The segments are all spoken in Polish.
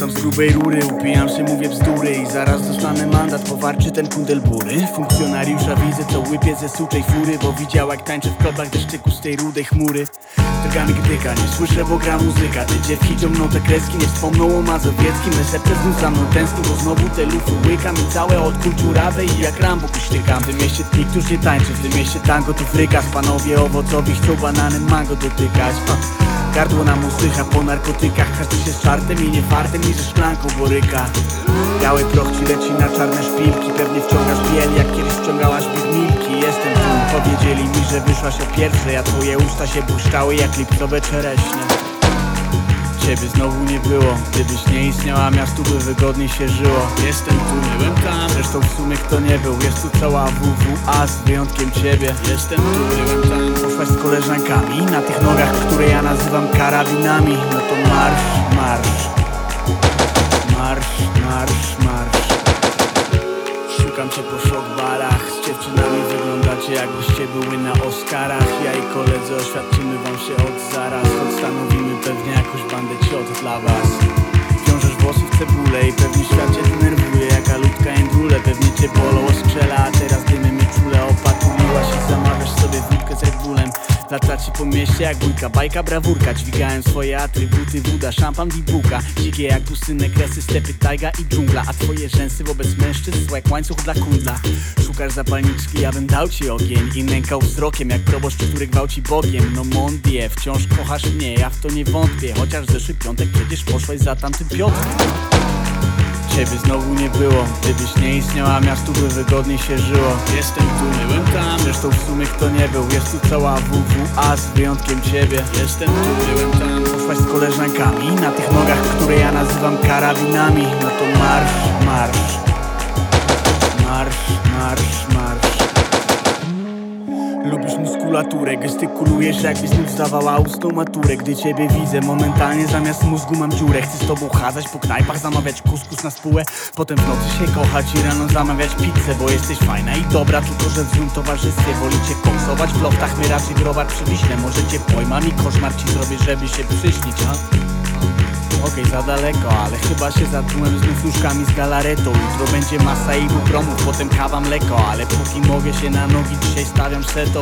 Tam z grubej rury, upijam się, mówię bzdury I zaraz dostanę mandat, powarczy ten kundel bury. Funkcjonariusza widzę, co łypie ze suczej fury Bo widział jak tańczę w klopach deszczyku z tej rudej chmury. Drgami gdyka, nie słyszę, bo gra muzyka. Te dziewki ciągną te kreski, nie wspomną o mazowieckim. Receptę znów za mną tęskni, bo znowu te lufy łykam I całe od kulturawe i jak Rambo kuśtykam W tym mieście nikt już nie tańczy, w tym mieście tango tu frykas Panowie owocowi chcą bananem mango dotykać. Gardło nam usycha. Po narkotykach Każdy się z czartem i nie fartem ze szklanką boryka. Biały proch ci leci na czarne szpilki. Pewnie wciągasz biel jak kiedyś wciągałaś bigmilki Jestem tu, powiedzieli mi, że wyszłaś o pierwsze. A twoje usta się błyszczały jak lipcowe czereśnie. Ciebie znowu nie było. Gdybyś nie istniała, miastu by wygodniej się żyło. Jestem tu, nie byłem tam. Zresztą w sumie kto nie był. Jest tu cała WWA z wyjątkiem ciebie. Jestem tu, nie byłem tam Z koleżankami Na tych nogach, które ja nazywam karabinami. No to marsz, marsz. Marsz, marsz, marsz. Szukam cię po szokbarach Z dziewczynami wyglądacie jakbyście były na Oscarach. Ja i koledzy oświadczymy wam się od zaraz. Choć stanowimy pewnie jakąś bandę ciot dla was Wiążesz włosy w cebulę i Lata ci po mieście jak bójka, bajka, brawurka. Dźwigałem swoje atrybuty, woda, szampan, dibuka Dzikie jak pustyny, kresy, stepy, tajga i dżungla. A twoje rzęsy wobec mężczyzn są jak łańcuch dla kundla. Szukasz zapalniczki, ja bym dał ci ogień I nękał wzrokiem jak proboszcz, który gwałci Bogiem. No mon die, wciąż kochasz mnie, ja w to nie wątpię. Chociaż zeszły piątek przecież poszłaś za tamtym Piotrem Ciebie znowu nie było. Gdybyś nie istniała, miastu by wygodniej się żyło. Jestem tu, nie byłem tam. Zresztą w sumie kto nie był Jest tu cała WWA z wyjątkiem ciebie. Jestem tu, nie byłem tam. Poszłaś z koleżankami Na tych nogach, które ja nazywam karabinami. No to marsz, marsz. Marsz, marsz, marsz Lubisz muskulaturę, gestykulujesz jakbyś znów zdawała ustną maturę Gdy ciebie widzę, momentalnie zamiast mózgu mam dziurę. Chcę z tobą chadzać po knajpach, zamawiać kuskus na spółę. Potem w nocy się kochać i rano zamawiać pizzę Bo jesteś fajna i dobra, tylko że w złym towarzystwie Wolicie kąsować w loftach, my raczej browar przy Wiśle Może cię pojmam i koszmar ci zrobię, żeby się przyśnić, a? Okej, za daleko, ale chyba się zatrułem znów nóżkami z galaretą. Jutro będzie masa ibupromów, potem kawa mleko Ale póki mogę się na nogi, dzisiaj stawiam setą.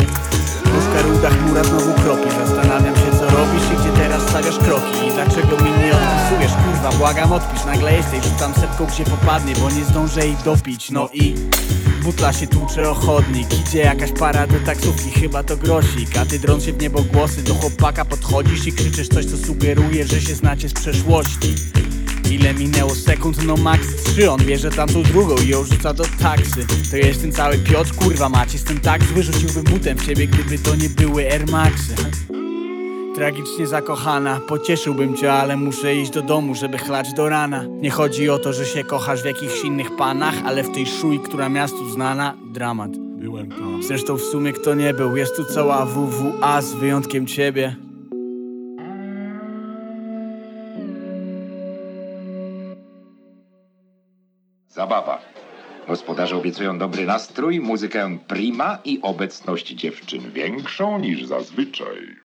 Nóżka ruda, chmura znowu kropi Zastanawiam się co robisz i gdzie teraz stawiasz kroki. I dlaczego mi nie odpisujesz, kurwa, błagam odpisz. Nagle jesteś, rzucam setką gdzie popadnie, bo nie zdążę jej dopić. No i... Butla się tłucze o chodnik Idzie jakaś para do taksówki, chyba to grosik. A ty drąc się w niebo głosy Do chłopaka podchodzisz i krzyczysz coś co sugeruje Że się znacie z przeszłości. Ile minęło sekund, no max trzy. On bierze tamtą drugą i ją rzuca do taksy. To jest ten cały Piotr, kurwa macie Jestem tak zły, rzuciłbym butem w ciebie Gdyby to nie były Air Maxy Tragicznie zakochana, pocieszyłbym cię, ale muszę iść do domu, żeby chlać do rana. Nie chodzi o to, że się kochasz w jakichś innych panach, ale w tej szuj, która miastu znana, dramat. Byłem tam. Zresztą w sumie kto nie był, jest tu cała WWA z wyjątkiem ciebie. Zabawa. Gospodarze obiecują dobry nastrój, muzykę prima i obecność dziewczyn. Większą niż zazwyczaj.